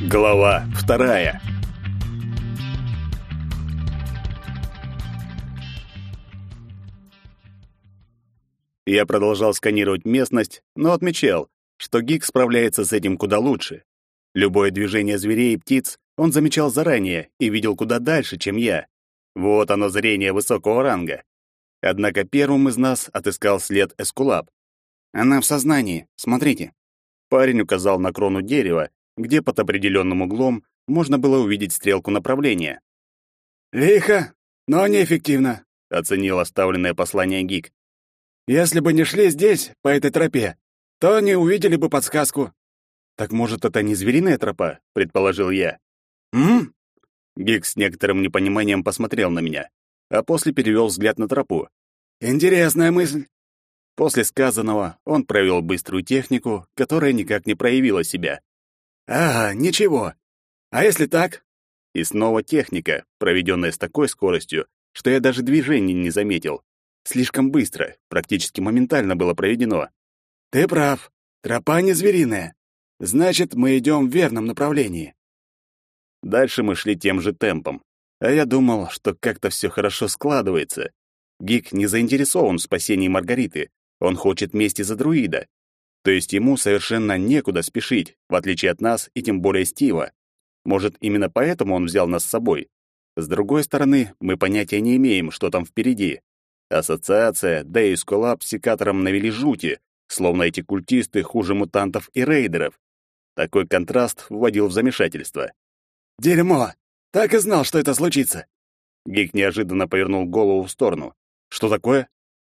Глава вторая. Я продолжал сканировать местность, но отмечал, что Гик справляется с этим куда лучше. Любое движение зверей и птиц он замечал заранее и видел куда дальше, чем я. Вот оно зрение высокого ранга. Однако первым из нас отыскал след Эскулап. «Она в сознании, смотрите». Парень указал на крону дерева, где под определенным углом можно было увидеть стрелку направления. «Лихо, но неэффективно», — оценил оставленное послание Гик. «Если бы не шли здесь, по этой тропе, то не увидели бы подсказку». «Так, может, это не звериная тропа?» — предположил я. «М?» Гик с некоторым непониманием посмотрел на меня, а после перевел взгляд на тропу. «Интересная мысль». После сказанного он провел быструю технику, которая никак не проявила себя. «Ага, ничего. А если так?» И снова техника, проведенная с такой скоростью, что я даже движений не заметил. Слишком быстро, практически моментально было проведено. «Ты прав. Тропа не звериная. Значит, мы идем в верном направлении». Дальше мы шли тем же темпом. А я думал, что как-то все хорошо складывается. Гик не заинтересован в спасении Маргариты. Он хочет мести за друида. То есть ему совершенно некуда спешить, в отличие от нас и тем более Стива. Может, именно поэтому он взял нас с собой. С другой стороны, мы понятия не имеем, что там впереди. Ассоциация, да и Сколап с секатором навели жути, словно эти культисты хуже мутантов и рейдеров. Такой контраст вводил в замешательство. «Дерьмо! Так и знал, что это случится!» Гик неожиданно повернул голову в сторону. «Что такое?»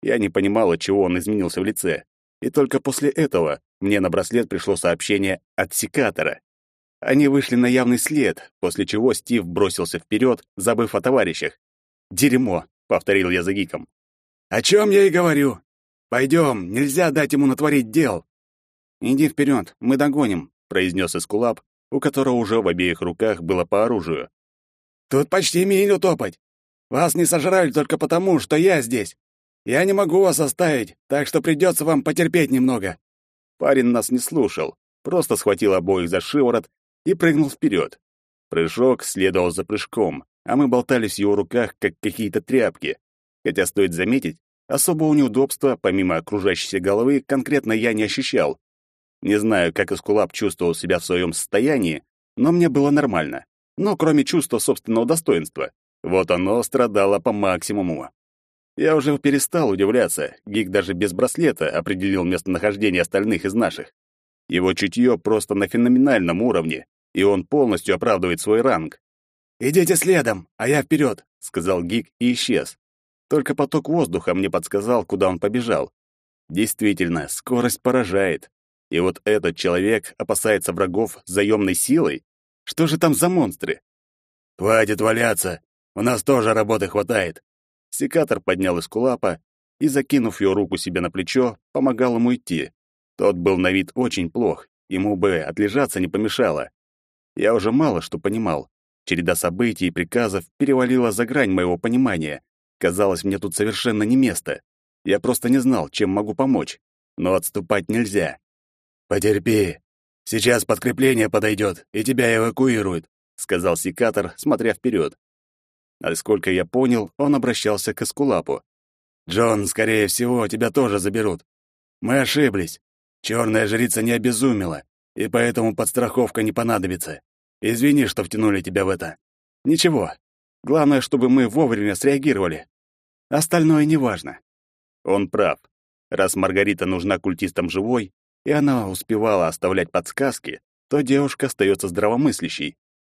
Я не понимал, от чего он изменился в лице. И только после этого мне на браслет пришло сообщение от секатора. Они вышли на явный след, после чего Стив бросился вперед, забыв о товарищах. «Дерьмо», — повторил я за Гиком. «О чем я и говорю. Пойдем, нельзя дать ему натворить дел». «Иди вперед, мы догоним», — произнес Эскулап, у которого уже в обеих руках было по оружию. «Тут почти милю топать. Вас не сожрали только потому, что я здесь. Я не могу вас оставить, так что придется вам потерпеть немного». Парень нас не слушал, просто схватил обоих за шиворот и прыгнул вперед. Прыжок следовал за прыжком, а мы болтались в его руках, как какие-то тряпки. Хотя, стоит заметить, особого неудобства, помимо окружающейся головы, конкретно я не ощущал. Не знаю, как Эскулап чувствовал себя в своем состоянии, но мне было нормально. Но кроме чувства собственного достоинства. Вот оно страдало по максимуму. Я уже перестал удивляться. Гик даже без браслета определил местонахождение остальных из наших. Его чутье просто на феноменальном уровне, и он полностью оправдывает свой ранг. «Идите следом, а я вперед», — сказал Гик и исчез. Только поток воздуха мне подсказал, куда он побежал. Действительно, скорость поражает. И вот этот человек опасается врагов заемной силой? Что же там за монстры? «Хватит валяться, у нас тоже работы хватает», Секатор поднял из кулапа и, закинув ее руку себе на плечо, помогал ему идти. Тот был на вид очень плох, ему бы отлежаться не помешало. Я уже мало что понимал. Череда событий и приказов перевалила за грань моего понимания. Казалось, мне тут совершенно не место. Я просто не знал, чем могу помочь. Но отступать нельзя. «Потерпи. Сейчас подкрепление подойдет, и тебя эвакуируют», — сказал секатор, смотря вперед. Насколько я понял, он обращался к Эскулапу. «Джон, скорее всего, тебя тоже заберут. Мы ошиблись. Черная жрица не обезумела, и поэтому подстраховка не понадобится. Извини, что втянули тебя в это». «Ничего. Главное, чтобы мы вовремя среагировали. Остальное неважно». Он прав. Раз Маргарита нужна культистам живой, и она успевала оставлять подсказки, то девушка остается здравомыслящей.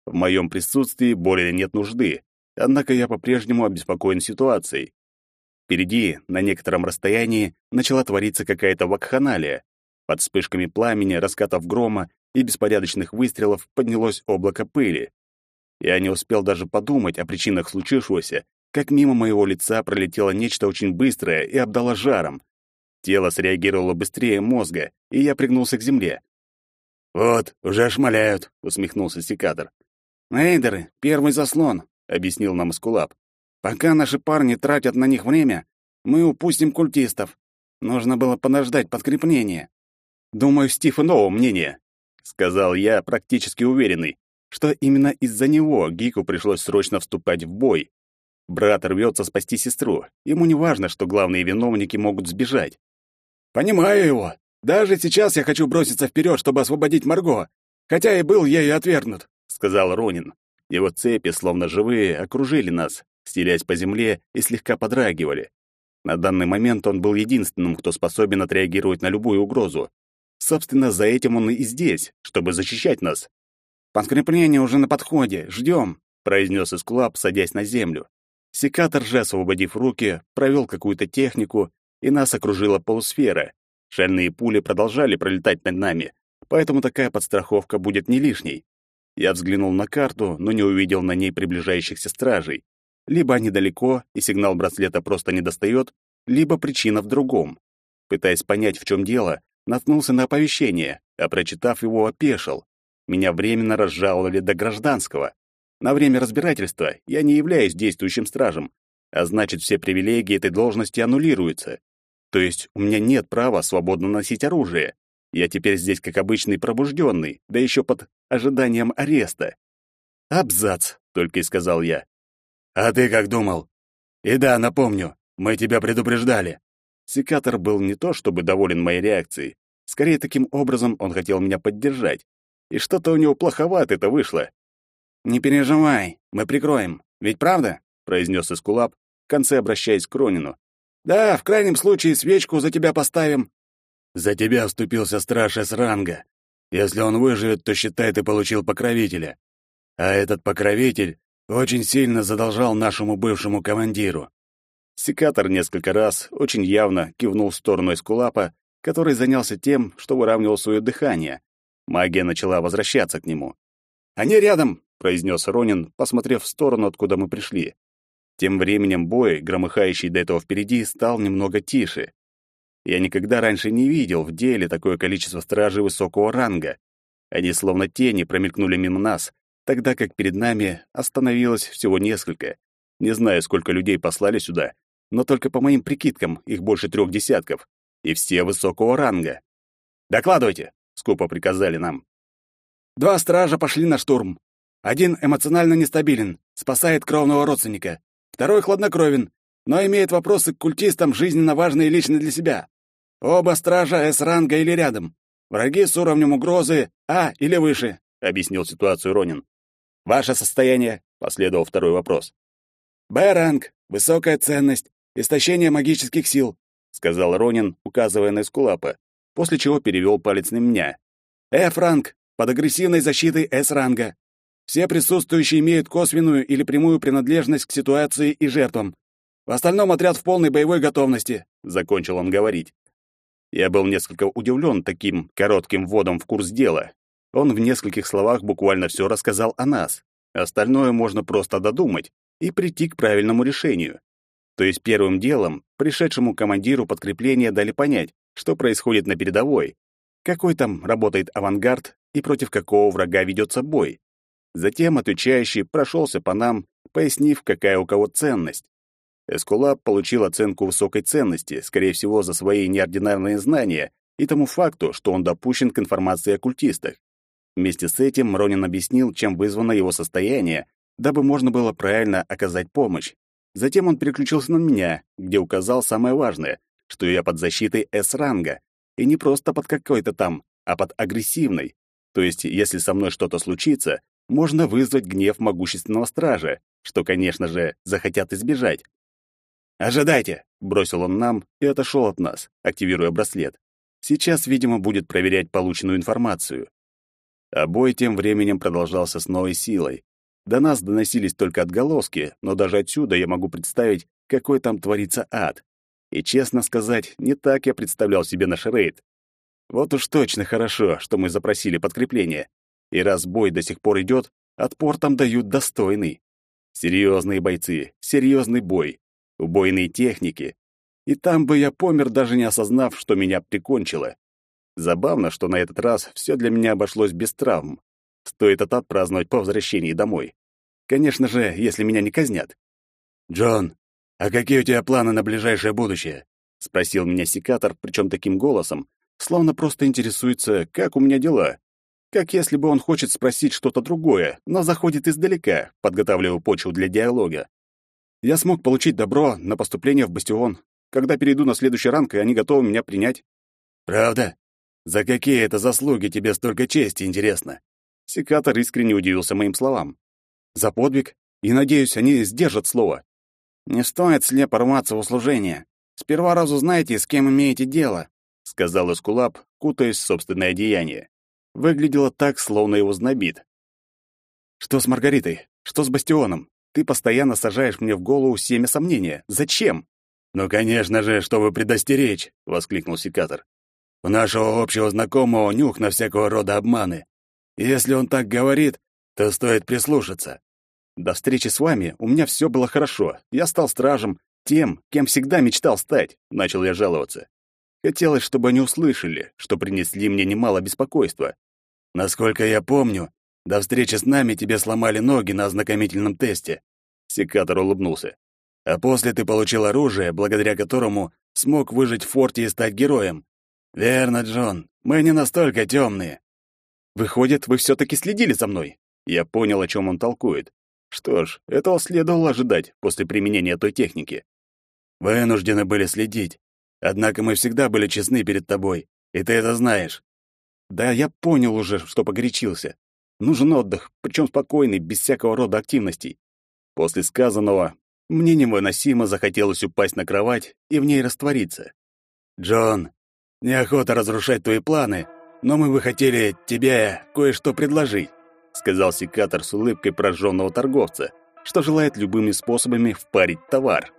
В моем присутствии более нет нужды, Однако я по-прежнему обеспокоен ситуацией. Впереди, на некотором расстоянии, начала твориться какая-то вакханалия. Под вспышками пламени, раскатов грома и беспорядочных выстрелов поднялось облако пыли. Я не успел даже подумать о причинах случившегося, как мимо моего лица пролетело нечто очень быстрое и обдало жаром. Тело среагировало быстрее мозга, и я пригнулся к земле. «Вот, уже шмаляют», — усмехнулся секатор. «Эйдеры, первый заслон объяснил нам Скулап. Пока наши парни тратят на них время, мы упустим культистов. Нужно было подождать подкрепление. Думаю, Стив иного мнения. сказал я, практически уверенный, что именно из-за него Гику пришлось срочно вступать в бой. Брат рвется спасти сестру. Ему не важно, что главные виновники могут сбежать. «Понимаю его. Даже сейчас я хочу броситься вперед, чтобы освободить Марго, хотя и был ею отвергнут», — сказал Ронин. Его цепи, словно живые, окружили нас, стелясь по земле и слегка подрагивали. На данный момент он был единственным, кто способен отреагировать на любую угрозу. Собственно, за этим он и здесь, чтобы защищать нас. «Подкрепление уже на подходе. Ждем», — произнес Эскулап, садясь на землю. Секатор же, освободив руки, провел какую-то технику, и нас окружила полусфера. Шальные пули продолжали пролетать над нами, поэтому такая подстраховка будет не лишней. Я взглянул на карту, но не увидел на ней приближающихся стражей. Либо они далеко, и сигнал браслета просто не достает, либо причина в другом. Пытаясь понять, в чем дело, наткнулся на оповещение, а прочитав его, опешил. Меня временно разжаловали до гражданского. На время разбирательства я не являюсь действующим стражем, а значит, все привилегии этой должности аннулируются. То есть у меня нет права свободно носить оружие. Я теперь здесь как обычный пробужденный, да еще под ожиданием ареста. «Абзац», — только и сказал я. «А ты как думал?» «И да, напомню, мы тебя предупреждали». Секатор был не то чтобы доволен моей реакцией. Скорее, таким образом он хотел меня поддержать. И что-то у него плоховато это вышло. «Не переживай, мы прикроем. Ведь правда?» — произнес Эскулап, в конце обращаясь к Ронину. «Да, в крайнем случае свечку за тебя поставим». «За тебя вступился страж С-ранга. Если он выживет, то считай, ты получил покровителя. А этот покровитель очень сильно задолжал нашему бывшему командиру. Секатор несколько раз очень явно кивнул в сторону Эскулапа, который занялся тем, что выравнивал свое дыхание. Магия начала возвращаться к нему. «Они рядом!» — произнес Ронин, посмотрев в сторону, откуда мы пришли. Тем временем бой, громыхающий до этого впереди, стал немного тише. Я никогда раньше не видел в деле такое количество стражей высокого ранга. Они словно тени промелькнули мимо нас, тогда как перед нами остановилось всего несколько. Не знаю, сколько людей послали сюда, но только по моим прикидкам их больше трех десятков, и все высокого ранга. «Докладывайте», — скупо приказали нам. «Два стража пошли на штурм. Один эмоционально нестабилен, спасает кровного родственника. Второй хладнокровен, но имеет вопросы к культистам, жизненно важные лично для себя. Оба стража С-ранга или рядом. Враги с уровнем угрозы А или выше», — объяснил ситуацию Ронин. «Ваше состояние?» — последовал второй вопрос. «Б-ранг, высокая ценность, истощение магических сил», — сказал Ронин, указывая на Эскулапа, после чего перевел палец на меня. «Ф-ранг, под агрессивной защитой С-ранга. Все присутствующие имеют косвенную или прямую принадлежность к ситуации и жертвам. В остальном отряд в полной боевой готовности», — закончил он говорить. Я был несколько удивлен таким коротким вводом в курс дела, он в нескольких словах буквально все рассказал о нас. Остальное можно просто додумать и прийти к правильному решению. То есть первым делом пришедшему командиру подкрепления дали понять, что происходит на передовой, какой там работает авангард и против какого врага ведется бой. Затем отвечающий прошелся по нам, пояснив, какая у кого ценность. Эскулап получил оценку высокой ценности, скорее всего, за свои неординарные знания и тому факту, что он допущен к информации о культистах. Вместе с этим Ронин объяснил, чем вызвано его состояние, дабы можно было правильно оказать помощь. Затем он переключился на меня, где указал самое важное, что я под защитой С-ранга, и не просто под какой-то там, а под агрессивной. То есть, если со мной что-то случится, можно вызвать гнев могущественного стража, что, конечно же, захотят избежать. «Ожидайте!» — бросил он нам и отошел от нас, активируя браслет. Сейчас, видимо, будет проверять полученную информацию. А бой тем временем продолжался с новой силой. До нас доносились только отголоски, но даже отсюда я могу представить, какой там творится ад. И, честно сказать, не так я представлял себе наш рейд. Вот уж точно хорошо, что мы запросили подкрепление. И раз бой до сих пор идет, отпор там дают достойный. Серьезные бойцы, серьезный бой, убойные техники. И там бы я помер, даже не осознав, что меня прикончило. Забавно, что на этот раз все для меня обошлось без травм. Стоит это отпраздновать по возвращении домой. Конечно же, если меня не казнят. «Джон, а какие у тебя планы на ближайшее будущее?» — спросил меня секатор, причем таким голосом, словно просто интересуется, как у меня дела. как если бы он хочет спросить что-то другое, но заходит издалека, подготавливая почву для диалога. Я смог получить добро на поступление в бастион. Когда перейду на следующий ранг, и они готовы меня принять. Правда? За какие это заслуги тебе столько чести, интересно? Секатор искренне удивился моим словам. За подвиг, и, надеюсь, они сдержат слово. Не стоит слепо рваться в услужение. Сперва разузнайте, с кем имеете дело, сказал Эскулап, кутаясь в собственное одеяние. Выглядело так, словно его знобит. Что с Маргаритой? Что с Бастионом? Ты постоянно сажаешь мне в голову семя сомнения. Зачем? Ну, конечно же, чтобы предостеречь, воскликнул секатор. У нашего общего знакомого нюх на всякого рода обманы. Если он так говорит, то стоит прислушаться. До встречи с вами у меня все было хорошо. Я стал стражем, тем, кем всегда мечтал стать, начал я жаловаться. Хотелось, чтобы они услышали, что принесли мне немало беспокойства. Насколько я помню, до встречи с нами тебе сломали ноги на ознакомительном тесте. Секатор улыбнулся. А после ты получил оружие, благодаря которому смог выжить в форте и стать героем. Верно, Джон. Мы не настолько темные. Выходит, вы все таки следили за мной. Я понял, о чем он толкует. Что ж, этого следовало ожидать после применения той техники. Вынуждены были следить. Однако мы всегда были честны перед тобой, и ты это знаешь. Да, я понял уже, что погорячился. Нужен отдых, причем спокойный, без всякого рода активностей. После сказанного мне невыносимо захотелось упасть на кровать и в ней раствориться. «Джон, неохота разрушать твои планы, но мы бы хотели тебе кое-что предложить», сказал секатор с улыбкой прожженного торговца, что желает любыми способами впарить товар.